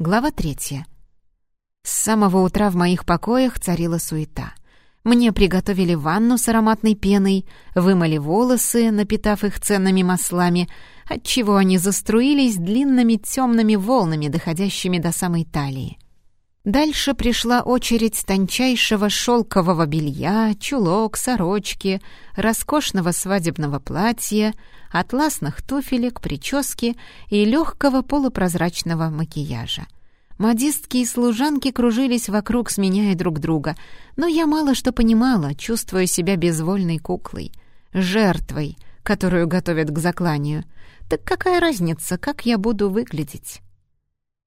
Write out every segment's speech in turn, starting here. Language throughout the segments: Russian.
Глава третья. С самого утра в моих покоях царила суета. Мне приготовили ванну с ароматной пеной, вымыли волосы, напитав их ценными маслами, отчего они заструились длинными темными волнами, доходящими до самой талии. Дальше пришла очередь тончайшего шелкового белья, чулок, сорочки, роскошного свадебного платья, атласных туфелек, прически и легкого полупрозрачного макияжа. Модистки и служанки кружились вокруг, сменяя друг друга, но я мало что понимала, чувствуя себя безвольной куклой, жертвой, которую готовят к закланию. Так какая разница, как я буду выглядеть?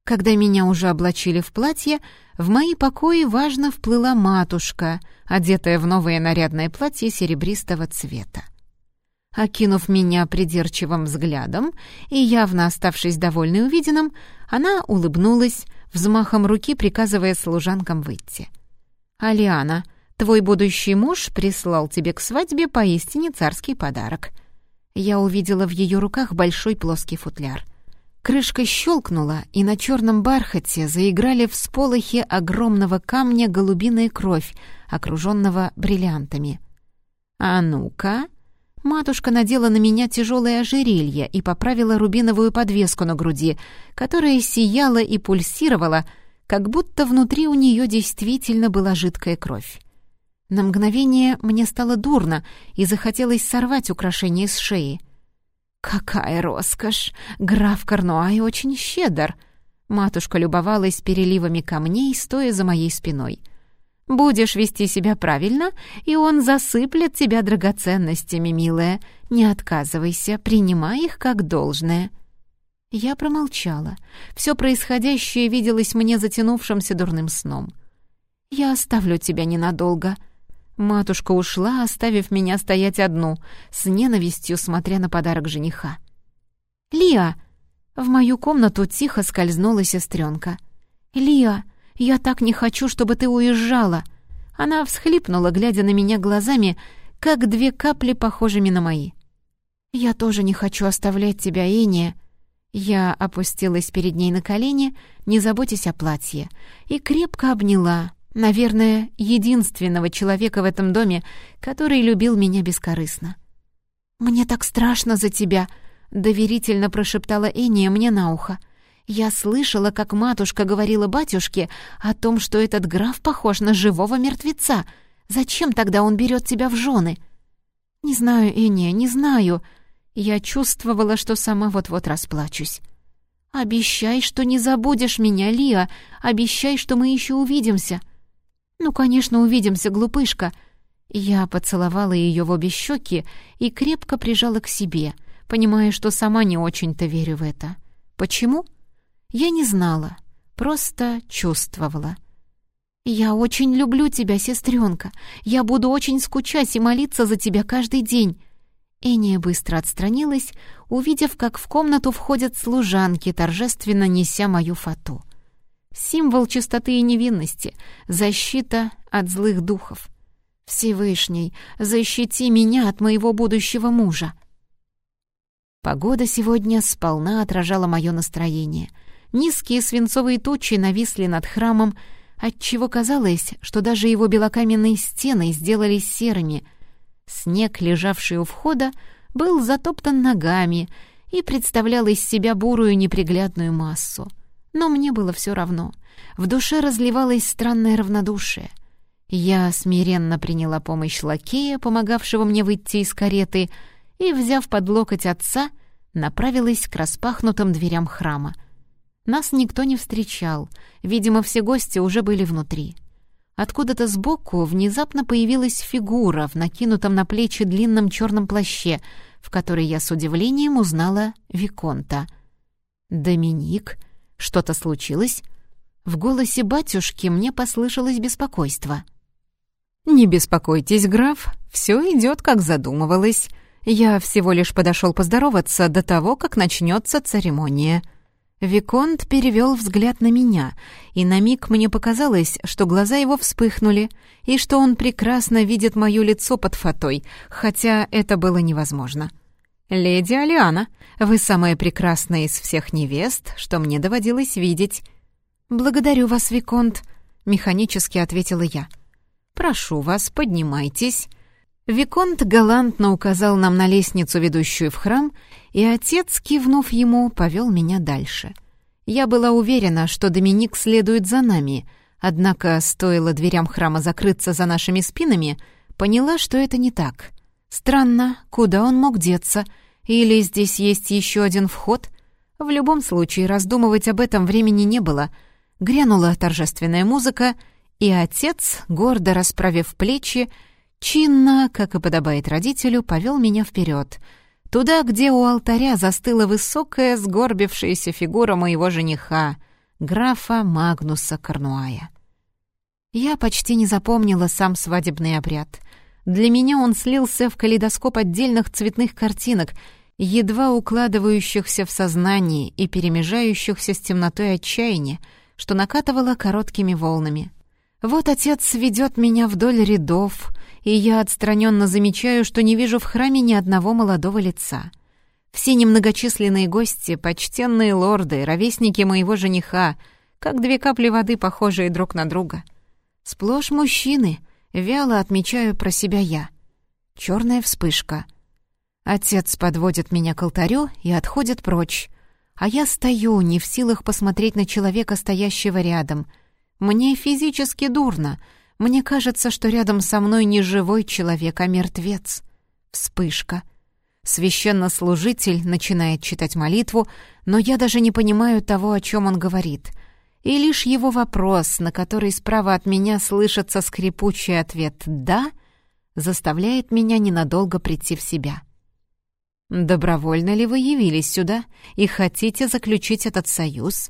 Когда меня уже облачили в платье, в мои покои важно вплыла матушка, одетая в новое нарядное платье серебристого цвета. Окинув меня придирчивым взглядом и явно оставшись довольной увиденным, она улыбнулась, взмахом руки приказывая служанкам выйти. «Алиана, твой будущий муж прислал тебе к свадьбе поистине царский подарок». Я увидела в ее руках большой плоский футляр. Крышка щелкнула, и на черном бархате заиграли всполохи огромного камня голубиная кровь, окруженного бриллиантами. «А ну-ка!» Матушка надела на меня тяжелое ожерелье и поправила рубиновую подвеску на груди, которая сияла и пульсировала, как будто внутри у нее действительно была жидкая кровь. На мгновение мне стало дурно и захотелось сорвать украшение с шеи — «Какая роскошь! Граф Корнуай очень щедр!» Матушка любовалась переливами камней, стоя за моей спиной. «Будешь вести себя правильно, и он засыплет тебя драгоценностями, милая. Не отказывайся, принимай их как должное». Я промолчала. Все происходящее виделось мне затянувшимся дурным сном. «Я оставлю тебя ненадолго», Матушка ушла, оставив меня стоять одну, с ненавистью смотря на подарок жениха. «Лиа!» В мою комнату тихо скользнула сестренка. «Лиа, я так не хочу, чтобы ты уезжала!» Она всхлипнула, глядя на меня глазами, как две капли, похожими на мои. «Я тоже не хочу оставлять тебя, Иния». Я опустилась перед ней на колени, не заботясь о платье, и крепко обняла, Наверное, единственного человека в этом доме, который любил меня бескорыстно. «Мне так страшно за тебя», — доверительно прошептала Эния мне на ухо. «Я слышала, как матушка говорила батюшке о том, что этот граф похож на живого мертвеца. Зачем тогда он берет тебя в жены?» «Не знаю, Эния, не знаю». Я чувствовала, что сама вот-вот расплачусь. «Обещай, что не забудешь меня, Лия. Обещай, что мы еще увидимся». «Ну, конечно, увидимся, глупышка!» Я поцеловала ее в обе щеки и крепко прижала к себе, понимая, что сама не очень-то верю в это. Почему? Я не знала, просто чувствовала. «Я очень люблю тебя, сестренка. Я буду очень скучать и молиться за тебя каждый день». Эния быстро отстранилась, увидев, как в комнату входят служанки, торжественно неся мою фату. Символ чистоты и невинности, защита от злых духов. Всевышний, защити меня от моего будущего мужа. Погода сегодня сполна отражала мое настроение. Низкие свинцовые тучи нависли над храмом, отчего казалось, что даже его белокаменные стены сделались серыми. Снег, лежавший у входа, был затоптан ногами и представлял из себя бурую неприглядную массу — но мне было все равно. В душе разливалось странное равнодушие. Я смиренно приняла помощь лакея, помогавшего мне выйти из кареты, и, взяв под локоть отца, направилась к распахнутым дверям храма. Нас никто не встречал, видимо, все гости уже были внутри. Откуда-то сбоку внезапно появилась фигура в накинутом на плечи длинном черном плаще, в которой я с удивлением узнала Виконта. «Доминик?» Что-то случилось? В голосе батюшки мне послышалось беспокойство. «Не беспокойтесь, граф, все идет, как задумывалось. Я всего лишь подошел поздороваться до того, как начнется церемония». Виконт перевел взгляд на меня, и на миг мне показалось, что глаза его вспыхнули, и что он прекрасно видит мое лицо под фатой, хотя это было невозможно. «Леди Алиана, вы самая прекрасная из всех невест, что мне доводилось видеть». «Благодарю вас, Виконт», — механически ответила я. «Прошу вас, поднимайтесь». Виконт галантно указал нам на лестницу, ведущую в храм, и отец, кивнув ему, повел меня дальше. Я была уверена, что Доминик следует за нами, однако, стоило дверям храма закрыться за нашими спинами, поняла, что это не так. Странно, куда он мог деться? Или здесь есть еще один вход? В любом случае, раздумывать об этом времени не было. Грянула торжественная музыка, и отец, гордо расправив плечи, чинно, как и подобает родителю, повел меня вперед, туда, где у алтаря застыла высокая, сгорбившаяся фигура моего жениха, графа Магнуса Корнуая. Я почти не запомнила сам свадебный обряд. Для меня он слился в калейдоскоп отдельных цветных картинок, едва укладывающихся в сознании и перемежающихся с темнотой отчаяния, что накатывало короткими волнами. Вот отец ведет меня вдоль рядов, и я отстраненно замечаю, что не вижу в храме ни одного молодого лица. Все немногочисленные гости, почтенные лорды, ровесники моего жениха, как две капли воды, похожие друг на друга. Сплошь мужчины, вяло отмечаю про себя я. Черная вспышка. Отец подводит меня к алтарю и отходит прочь, а я стою, не в силах посмотреть на человека, стоящего рядом. Мне физически дурно — мне кажется, что рядом со мной не живой человек, а мертвец. Вспышка. Священнослужитель начинает читать молитву, но я даже не понимаю того, о чем он говорит. И лишь его вопрос, на который справа от меня слышится скрипучий ответ «да», заставляет меня ненадолго прийти в себя. «Добровольно ли вы явились сюда и хотите заключить этот союз?»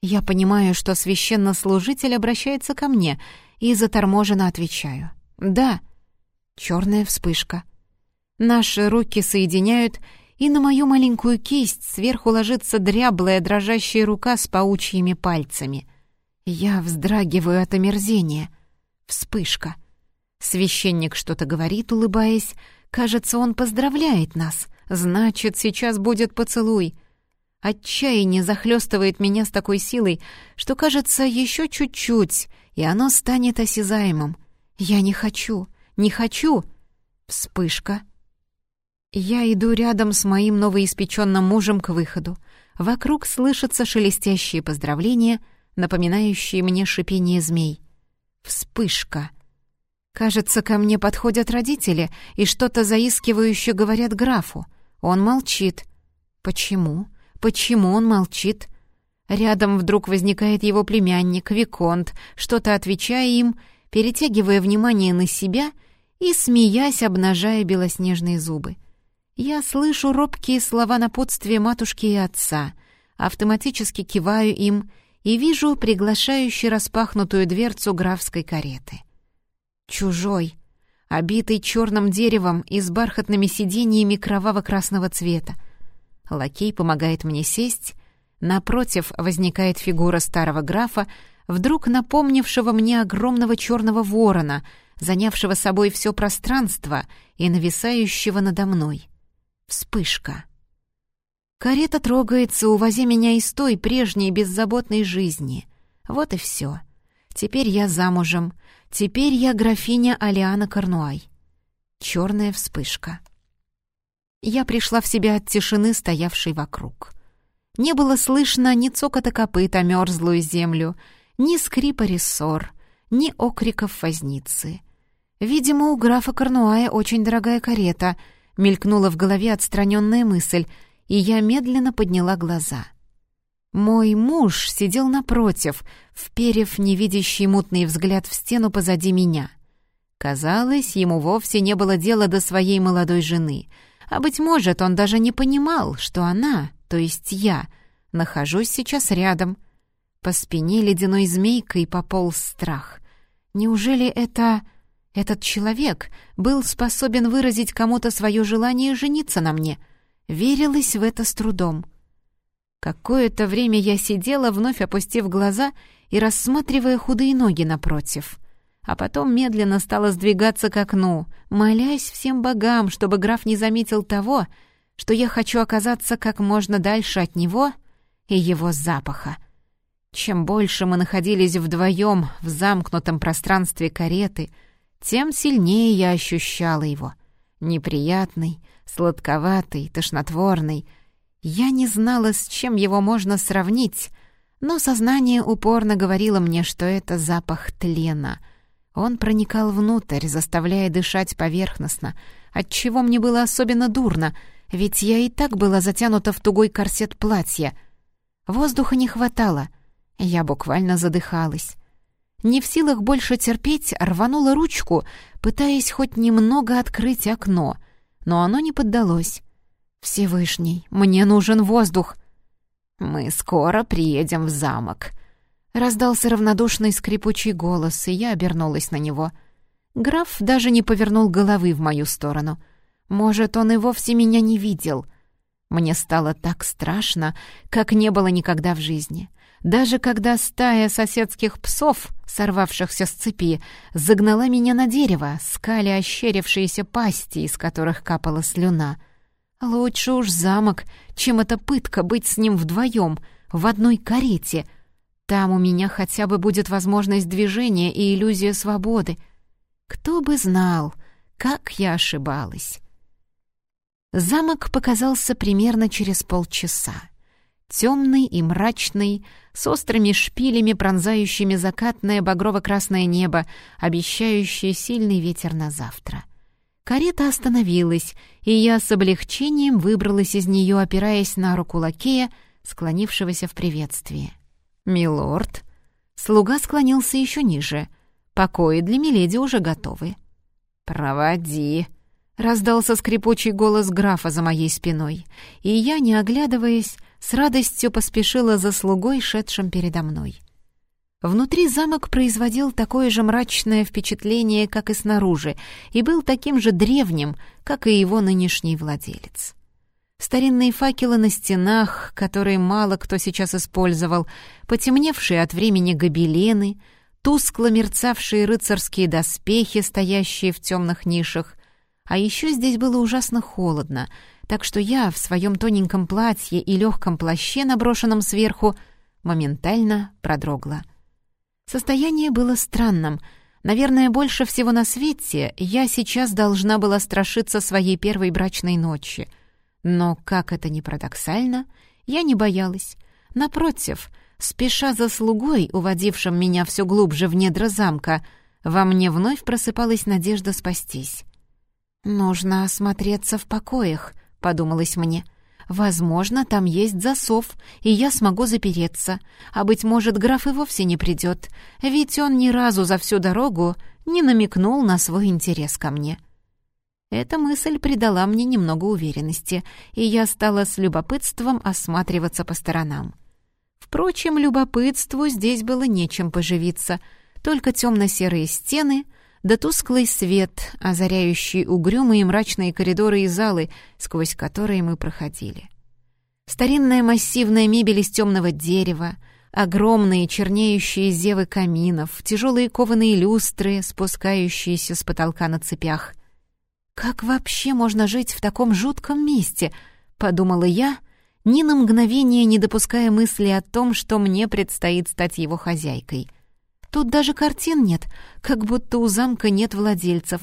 Я понимаю, что священнослужитель обращается ко мне — и заторможенно отвечаю. «Да». Черная вспышка. Наши руки соединяют, и на мою маленькую кисть сверху ложится дряблая дрожащая рука с паучьими пальцами. Я вздрагиваю от омерзения. Вспышка. Священник что-то говорит, улыбаясь. Кажется, он поздравляет нас. Значит, сейчас будет поцелуй. Отчаяние захлестывает меня с такой силой, что, кажется, еще чуть-чуть, и оно станет осязаемым. Я не хочу, не хочу. Вспышка. Я иду рядом с моим новоиспеченным мужем к выходу. Вокруг слышатся шелестящие поздравления, напоминающие мне шипение змей. Вспышка. Кажется, ко мне подходят родители и что-то заискивающе говорят графу. Он молчит. Почему? Почему он молчит? Рядом вдруг возникает его племянник, Виконт, что-то отвечая им, перетягивая внимание на себя и, смеясь, обнажая белоснежные зубы. Я слышу робкие слова напутствия матушки и отца, автоматически киваю им и вижу приглашающую распахнутую дверцу графской кареты. Чужой, обитый черным деревом и с бархатными сиденьями кроваво-красного цвета. Лакей помогает мне сесть, Напротив возникает фигура старого графа, вдруг напомнившего мне огромного черного ворона, занявшего собой все пространство и нависающего надо мной. Вспышка. Карета трогается, увозя меня из той прежней беззаботной жизни. Вот и все. Теперь я замужем. Теперь я графиня Алиана Корнуай. Черная вспышка. Я пришла в себя от тишины, стоявшей вокруг. Не было слышно ни цокота копыт о мерзлую землю, ни скрипа рессор, ни окриков возницы. Видимо, у графа Корнуая очень дорогая карета, мелькнула в голове отстраненная мысль, и я медленно подняла глаза. Мой муж сидел напротив, вперев невидящий мутный взгляд в стену позади меня. Казалось, ему вовсе не было дела до своей молодой жены, а, быть может, он даже не понимал, что она то есть я, нахожусь сейчас рядом. По спине ледяной змейкой пополз страх. Неужели это... этот человек был способен выразить кому-то свое желание жениться на мне? Верилась в это с трудом. Какое-то время я сидела, вновь опустив глаза и рассматривая худые ноги напротив. А потом медленно стала сдвигаться к окну, молясь всем богам, чтобы граф не заметил того, что я хочу оказаться как можно дальше от него и его запаха. чем больше мы находились вдвоем в замкнутом пространстве кареты, тем сильнее я ощущала его. Неприятный, сладковатый, тошнотворный. Я не знала, с чем его можно сравнить, но сознание упорно говорило мне, что это запах тлена. Он проникал внутрь, заставляя дышать поверхностно, отчего мне было особенно дурно, ведь я и так была затянута в тугой корсет платья. Воздуха не хватало. Я буквально задыхалась. Не в силах больше терпеть, рванула ручку, пытаясь хоть немного открыть окно, но оно не поддалось. «Всевышний, мне нужен воздух!» «Мы скоро приедем в замок», — раздался равнодушный скрипучий голос, и я обернулась на него. Граф даже не повернул головы в мою сторону. Может, он и вовсе меня не видел. Мне стало так страшно, как не было никогда в жизни. Даже когда стая соседских псов, сорвавшихся с цепи, загнала меня на дерево, скали ощерившиеся пасти, из которых капала слюна — Лучше уж замок, чем эта пытка быть с ним вдвоем, в одной карете. Там у меня хотя бы будет возможность движения и иллюзия свободы. Кто бы знал, как я ошибалась. Замок показался примерно через полчаса. Темный и мрачный, с острыми шпилями, пронзающими закатное багрово-красное небо, обещающее сильный ветер на завтра. Карета остановилась, и я с облегчением выбралась из нее, опираясь на руку лакея, склонившегося в приветствии. «Милорд!» Слуга склонился еще ниже. «Покои для Миледи уже готовы». «Проводи!» — раздался скрипучий голос графа за моей спиной, и я, не оглядываясь, с радостью поспешила за слугой, шедшим передо мной. Внутри замок производил такое же мрачное впечатление, как и снаружи, и был таким же древним, как и его нынешний владелец. Старинные факелы на стенах, которые мало кто сейчас использовал, потемневшие от времени гобелены, тускло мерцавшие рыцарские доспехи, стоящие в темных нишах. А еще здесь было ужасно холодно, так что я в своем тоненьком платье и легком плаще, наброшенном сверху, моментально продрогла. Состояние было странным. Наверное, больше всего на свете я сейчас должна была страшиться своей первой брачной ночи. Но, как это ни парадоксально, я не боялась. Напротив, спеша за слугой, уводившим меня все глубже в недра замка, во мне вновь просыпалась надежда спастись. «Нужно осмотреться в покоях», — подумалось мне. Возможно, там есть засов, и я смогу запереться. А, быть может, граф и вовсе не придет, ведь он ни разу за всю дорогу не намекнул на свой интерес ко мне. Эта мысль придала мне немного уверенности, и я стала с любопытством осматриваться по сторонам. Впрочем, любопытству здесь было нечем поживиться, только темно-серые стены — да тусклый свет, озаряющий угрюмые мрачные коридоры и залы, сквозь которые мы проходили. Старинная массивная мебель из темного дерева, огромные чернеющие зевы каминов, тяжелые кованые люстры, спускающиеся с потолка на цепях. «Как вообще можно жить в таком жутком месте?» — подумала я, ни на мгновение не допуская мысли о том, что мне предстоит стать его хозяйкой — Тут даже картин нет, как будто у замка нет владельцев.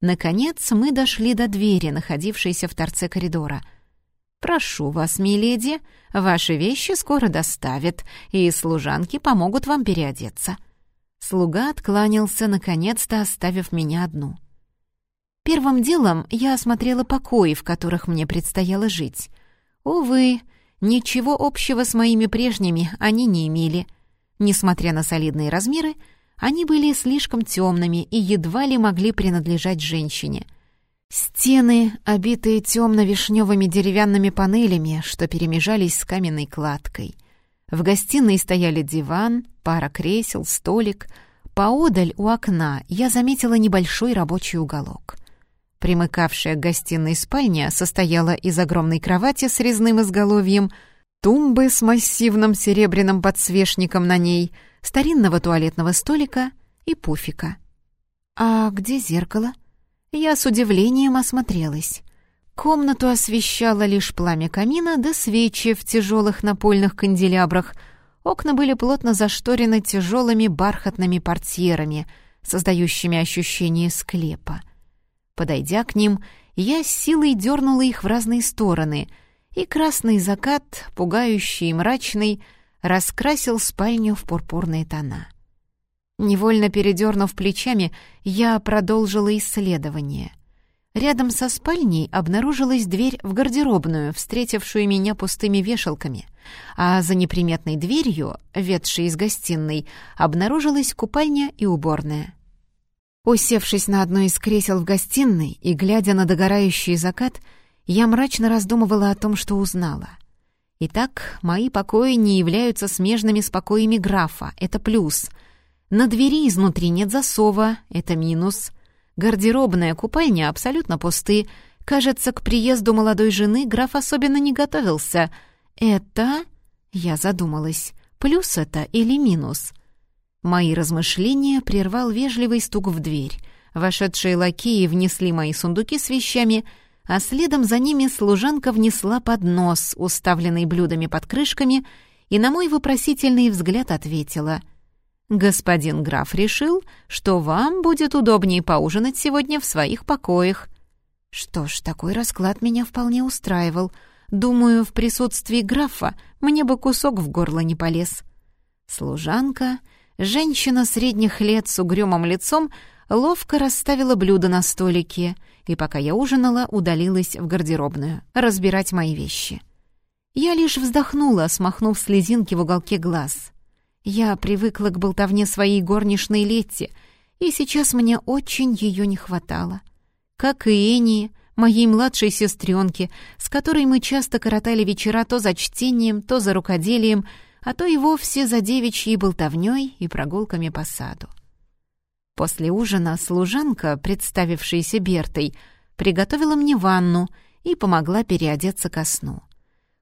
Наконец мы дошли до двери, находившейся в торце коридора. «Прошу вас, миледи, ваши вещи скоро доставят, и служанки помогут вам переодеться». Слуга откланялся, наконец-то оставив меня одну. Первым делом я осмотрела покои, в которых мне предстояло жить. Увы, ничего общего с моими прежними они не имели — Несмотря на солидные размеры, они были слишком темными и едва ли могли принадлежать женщине. Стены, обитые темно-вишневыми деревянными панелями, что перемежались с каменной кладкой. В гостиной стояли диван, пара кресел, столик. Поодаль у окна я заметила небольшой рабочий уголок. Примыкавшая к гостиной спальня состояла из огромной кровати с резным изголовьем — тумбы с массивным серебряным подсвечником на ней, старинного туалетного столика и пуфика. «А где зеркало?» Я с удивлением осмотрелась. Комнату освещало лишь пламя камина да свечи в тяжелых напольных канделябрах. Окна были плотно зашторены тяжелыми бархатными портьерами, создающими ощущение склепа. Подойдя к ним, я с силой дернула их в разные стороны, и красный закат, пугающий и мрачный, раскрасил спальню в пурпурные тона. Невольно передернув плечами, я продолжила исследование. Рядом со спальней обнаружилась дверь в гардеробную, встретившую меня пустыми вешалками, а за неприметной дверью, ведшей из гостиной, обнаружилась купальня и уборная. Усевшись на одно из кресел в гостиной и глядя на догорающий закат, я мрачно раздумывала о том, что узнала. Итак, мои покои не являются смежными с покоями графа, это плюс. На двери изнутри нет засова, это минус — Гардеробная, купальня абсолютно пусты. Кажется, к приезду молодой жены граф особенно не готовился. Это... Я задумалась. Плюс это или минус? Мои размышления прервал вежливый стук в дверь. Вошедшие лакеи внесли мои сундуки с вещами, а следом за ними служанка внесла поднос, уставленный блюдами под крышками, и на мой вопросительный взгляд ответила — господин граф решил, что вам будет удобнее поужинать сегодня в своих покоях». Что ж, такой расклад меня вполне устраивал. Думаю, в присутствии графа мне бы кусок в горло не полез. Служанка, женщина средних лет с угрюмым лицом, ловко расставила блюда на столике, и пока я ужинала, удалилась в гардеробную разбирать мои вещи. Я лишь вздохнула, смахнув слезинки в уголке глаз. Я привыкла к болтовне своей горничной Летти, и сейчас мне очень ее не хватало. Как и Энни, моей младшей сестренке, с которой мы часто коротали вечера то за чтением, то за рукоделием, а то и вовсе за девичьей болтовней и прогулками по саду. После ужина служанка, представившаяся Бертой, приготовила мне ванну и помогла переодеться ко сну.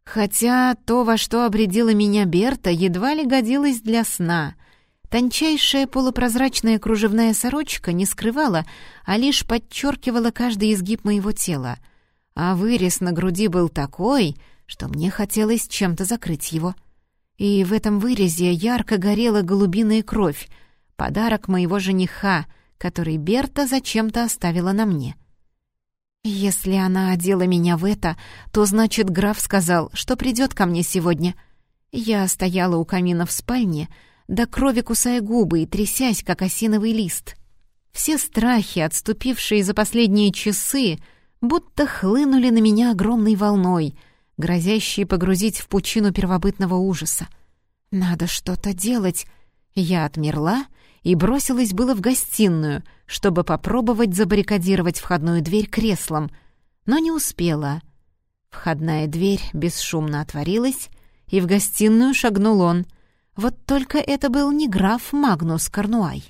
Хотя то, во что обредила меня Берта, едва ли годилось для сна. Тончайшая полупрозрачная кружевная сорочка не скрывала, а лишь подчеркивала каждый изгиб моего тела. А вырез на груди был такой, что мне хотелось чем-то закрыть его. И в этом вырезе ярко горела голубиная кровь, подарок моего жениха, который Берта зачем-то оставила на мне. — «Если она одела меня в это, то, значит, граф сказал, что придет ко мне сегодня». Я стояла у камина в спальне, до крови кусая губы и трясясь, как осиновый лист. Все страхи, отступившие за последние часы, будто хлынули на меня огромной волной, грозящей погрузить в пучину первобытного ужаса. «Надо что-то делать!» Я отмерла и бросилась было в гостиную, чтобы попробовать забаррикадировать входную дверь креслом, но не успела. Входная дверь бесшумно отворилась, и в гостиную шагнул он. Вот только это был не граф Магнус Корнуай.